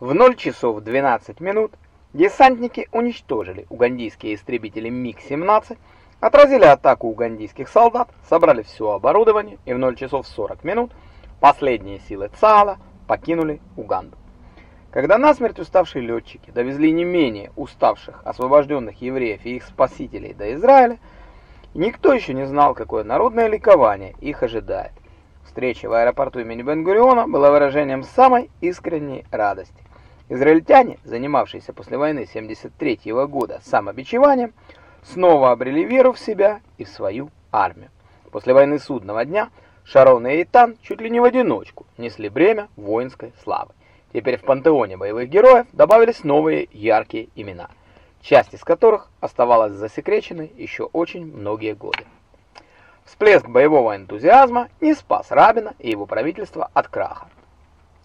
В 0 часов 12 минут десантники уничтожили угандийские истребители МиГ-17, отразили атаку угандийских солдат, собрали все оборудование и в 0 часов 40 минут последние силы ЦАЛа покинули Уганду. Когда насмерть уставшие летчики довезли не менее уставших освобожденных евреев и их спасителей до Израиля, никто еще не знал, какое народное ликование их ожидает. Встреча в аэропорту имени Бен-Гуриона была выражением самой искренней радости. Израильтяне, занимавшиеся после войны 73 -го года самобичеванием, снова обрели веру в себя и в свою армию. После войны судного дня Шарон и Эйтан чуть ли не в одиночку несли бремя воинской славы. Теперь в пантеоне боевых героев добавились новые яркие имена, часть из которых оставалась засекреченной еще очень многие годы. Всплеск боевого энтузиазма не спас Рабина и его правительство от краха.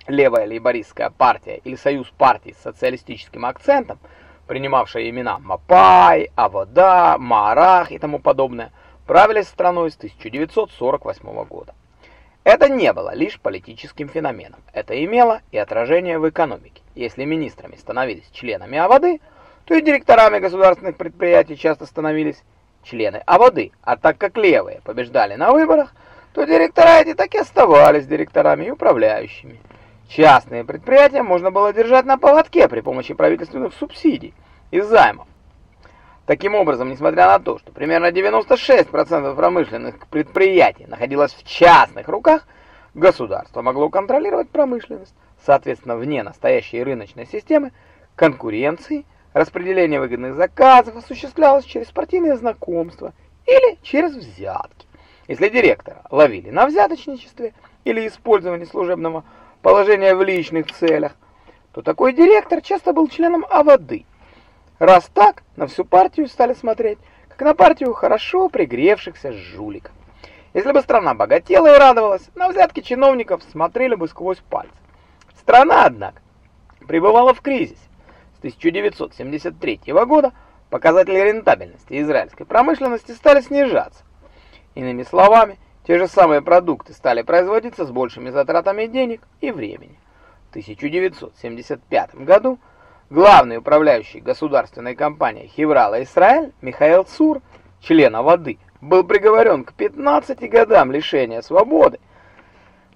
Левая лейбористская партия или союз партий с социалистическим акцентом, принимавшая имена Мапай, Авода, Маарах и тому подобное, правили страной с 1948 года. Это не было лишь политическим феноменом, это имело и отражение в экономике. Если министрами становились членами Аводы, то и директорами государственных предприятий часто становились члены Аводы, а так как левые побеждали на выборах, то директора эти так и оставались директорами и управляющими. Частные предприятия можно было держать на поводке при помощи правительственных субсидий и займов. Таким образом, несмотря на то, что примерно 96% промышленных предприятий находилось в частных руках, государство могло контролировать промышленность. Соответственно, вне настоящей рыночной системы конкуренции распределение выгодных заказов осуществлялось через партийные знакомства или через взятки. Если директора ловили на взяточничестве или использовании служебного положения в личных целях, то такой директор часто был членом АВД. Раз так, на всю партию стали смотреть, как на партию хорошо пригревшихся жуликов. Если бы страна богатела и радовалась, на взятки чиновников смотрели бы сквозь пальцы. Страна, однако, пребывала в кризисе. С 1973 года показатели рентабельности израильской промышленности стали снижаться. Иными словами, те же самые продукты стали производиться с большими затратами денег и времени. В 1975 году главный управляющий государственной компанией Хеврала Израиль Михаил Цур, член воды, был приговорен к 15 годам лишения свободы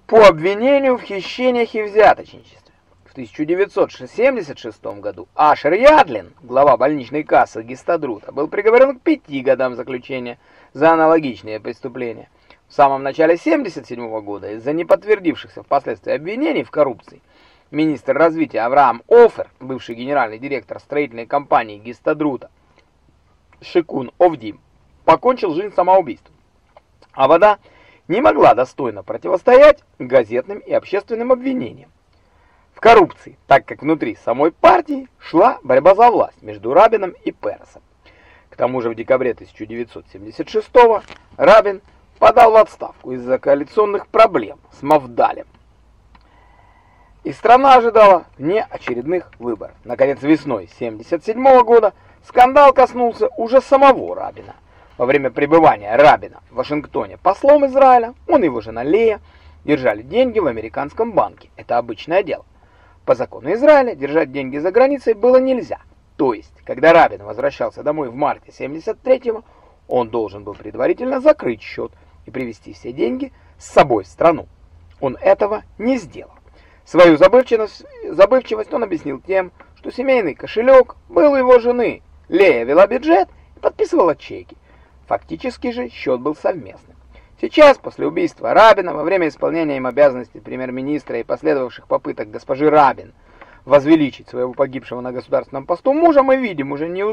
по обвинению в хищениях и взяточничестве. В 1976 году Ашер Ядлин, глава больничной кассы Гистадрута, был приговорен к 5 годам заключения за аналогичные преступления. В самом начале 1977 года из-за неподтвердившихся впоследствии обвинений в коррупции министр развития Авраам Офер, бывший генеральный директор строительной компании Гистадрута Шикун Овдим, покончил жизнь самоубийством. А вода не могла достойно противостоять газетным и общественным обвинениям в коррупции, так как внутри самой партии шла борьба за власть между Рабином и Пересом. К тому же в декабре 1976 Рабин подал в отставку из-за коалиционных проблем с Мавдалем. И страна ожидала не очередных выборов. Наконец, весной 1977 года скандал коснулся уже самого Рабина. Во время пребывания Рабина в Вашингтоне послом Израиля, он и его жена Лея держали деньги в американском банке. Это обычное дело. По закону Израиля держать деньги за границей было нельзя. То есть, когда Рабин возвращался домой в марте 73-го, он должен был предварительно закрыть счет и привезти все деньги с собой в страну. Он этого не сделал. Свою забывчивость, забывчивость он объяснил тем, что семейный кошелек был его жены. Лея вела бюджет и подписывала чеки. Фактически же счет был совместным. Сейчас, после убийства Рабина, во время исполнения им обязанностей премьер-министра и последовавших попыток госпожи Рабин возвеличить своего погибшего на государственном посту мужа, мы видим уже не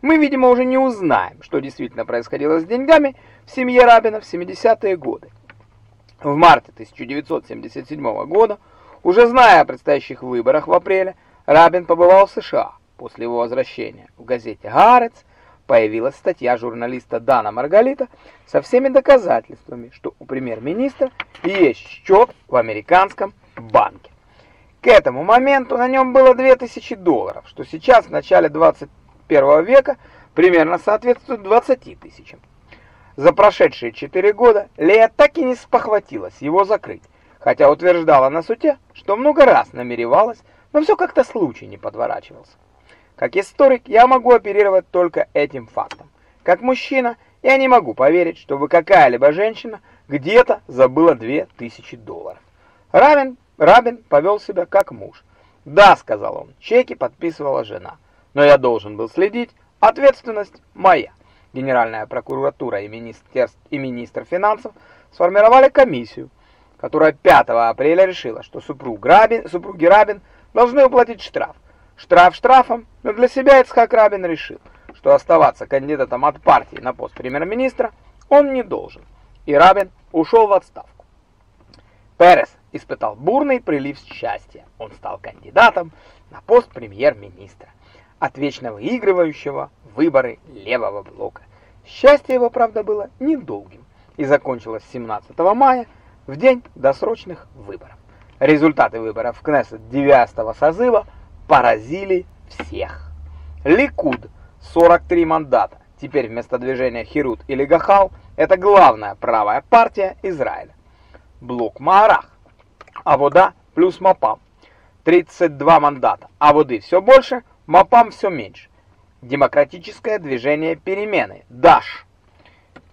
мы, видимо, уже не узнаем, что действительно происходило с деньгами в семье Рабина в 70-е годы. В марте 1977 года, уже зная о предстоящих выборах в апреле, Рабин побывал в США. После его возвращения в газете «Гарец» появилась статья журналиста Дана Маргалита со всеми доказательствами, что у премьер-министра есть счет в американском банке. К этому моменту на нем было 2000 долларов, что сейчас, в начале 21 века, примерно соответствует 20 тысячам. За прошедшие 4 года Лея так и не спохватилась его закрыть, хотя утверждала на суде, что много раз намеревалась но все как-то случай не подворачивался. Как историк я могу оперировать только этим фактом. Как мужчина я не могу поверить, чтобы какая-либо женщина где-то забыла 2000 долларов. Рабин, Рабин повел себя как муж. «Да», — сказал он, — «чеки подписывала жена. Но я должен был следить, ответственность моя». Генеральная прокуратура и, министерств, и министр финансов сформировали комиссию, которая 5 апреля решила, что супруг Рабин, супруги Рабин должны уплатить штраф. Штраф штрафом, но для себя Ицхак Рабин решил, что оставаться кандидатом от партии на пост премьер-министра он не должен, и Рабин ушел в отставку. Перес испытал бурный прилив счастья. Он стал кандидатом на пост премьер-министра, от вечно выигрывающего выборы левого блока. Счастье его, правда, было недолгим и закончилось 17 мая, в день досрочных выборов. Результаты выборов в Кнессет 9 созыва поразили всех. Ликуд 43 мандата. Теперь вместо движения Херут или Гахал это главная правая партия Израиля. Блок Маарах. Авода плюс Мапам. 32 мандата. А воды все больше, Мапам все меньше. Демократическое движение перемены. ДАШ.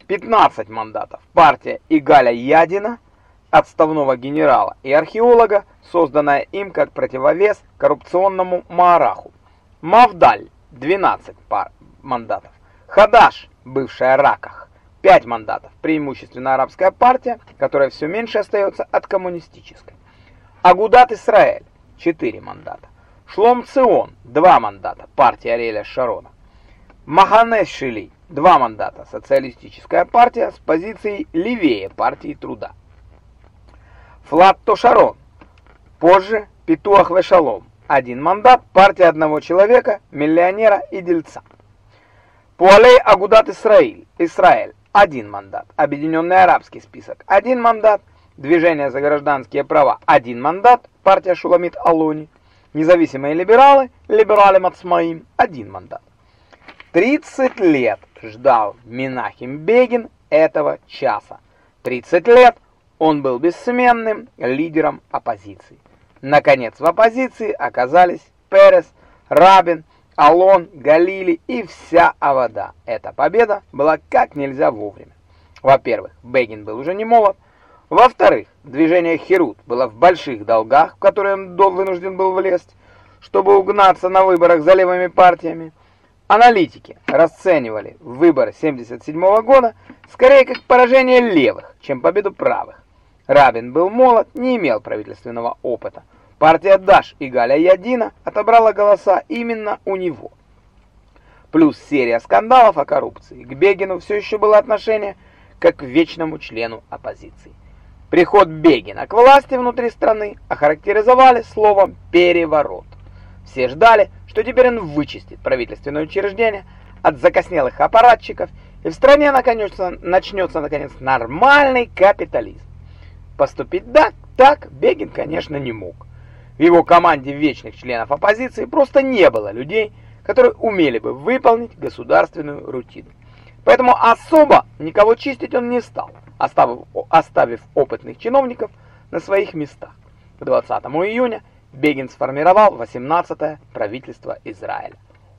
15 мандатов. Партия Игаля Ядина, отставного генерала и археолога, созданная им как противовес коррупционному Маараху. Мавдаль. 12 пар мандатов. Хадаш, бывшая Раках, 5 мандатов, преимущественно арабская партия, которая все меньше остается от коммунистической. Агудат Исраэль, 4 мандата. Шлом Цион, 2 мандата, партия Ариэля Шарона. Маханес Шили, 2 мандата, социалистическая партия с позицией левее партии труда. Флат Тошарон, позже Питуах Вешалом, один мандат, партия одного человека, миллионера и дельца. Пуалей Агудат Исраиль, Израиль, один мандат. Объединенный арабский список, один мандат. Движение за гражданские права, один мандат. Партия Шуламит Алони. Независимые либералы, либерали Мацмаим, один мандат. 30 лет ждал Минахим Бегин этого часа. 30 лет он был бессменным лидером оппозиции. Наконец, в оппозиции оказались Перес, Рабин, Алон, Галили и вся Авода. Эта победа была как нельзя вовремя. Во-первых, Бегин был уже не молод. Во-вторых, движение Херут было в больших долгах, в которые он вынужден был влезть, чтобы угнаться на выборах за левыми партиями. Аналитики расценивали выборы 77 -го года скорее как поражение левых, чем победу правых. Рабин был молод, не имел правительственного опыта. Партия Даш и Галя Ядина отобрала голоса именно у него. Плюс серия скандалов о коррупции. К Бегину все еще было отношение как к вечному члену оппозиции. Приход Бегина к власти внутри страны охарактеризовали словом «переворот». Все ждали, что теперь он вычистит правительственное учреждение от закоснелых аппаратчиков, и в стране наконец начнется наконец нормальный капитализм. Поступить да, так Бегин, конечно, не мог. В его команде вечных членов оппозиции просто не было людей, которые умели бы выполнить государственную рутину. Поэтому особо никого чистить он не стал, оставив, оставив опытных чиновников на своих местах. К 20 июня Бегин сформировал 18-е правительство Израиля.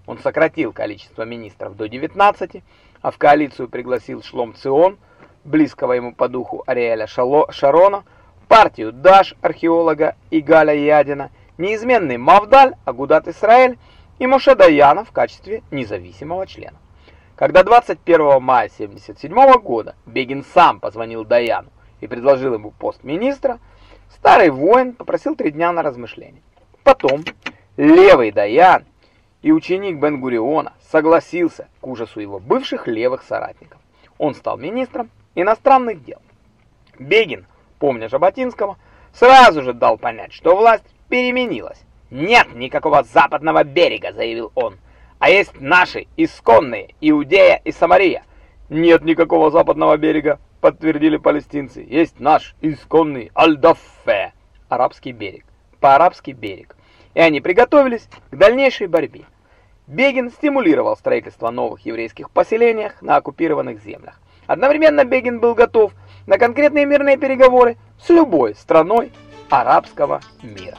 Он сократил количество министров до 19, а в коалицию пригласил Шлом Цион, близкого ему по духу Ариэля Шарона, партию Даш, археолога Игаля Ядина, неизменный Мавдаль, Агудат Исраэль и Моше Даяна в качестве независимого члена. Когда 21 мая 1977 года Бегин сам позвонил Даяну и предложил ему пост министра, старый воин попросил три дня на размышление. Потом левый Даян и ученик Бен-Гуриона согласился к ужасу его бывших левых соратников. Он стал министром иностранных дел. Бегин, помня Жаботинского, сразу же дал понять, что власть переменилась. «Нет никакого западного берега», — заявил он, — «а есть наши исконные Иудея и Самария». «Нет никакого западного берега», — подтвердили палестинцы. «Есть наш исконный Аль-Даффе, арабский берег, по-арабский берег». И они приготовились к дальнейшей борьбе. Бегин стимулировал строительство новых еврейских поселений на оккупированных землях. Одновременно Бегин был готов на конкретные мирные переговоры с любой страной арабского мира.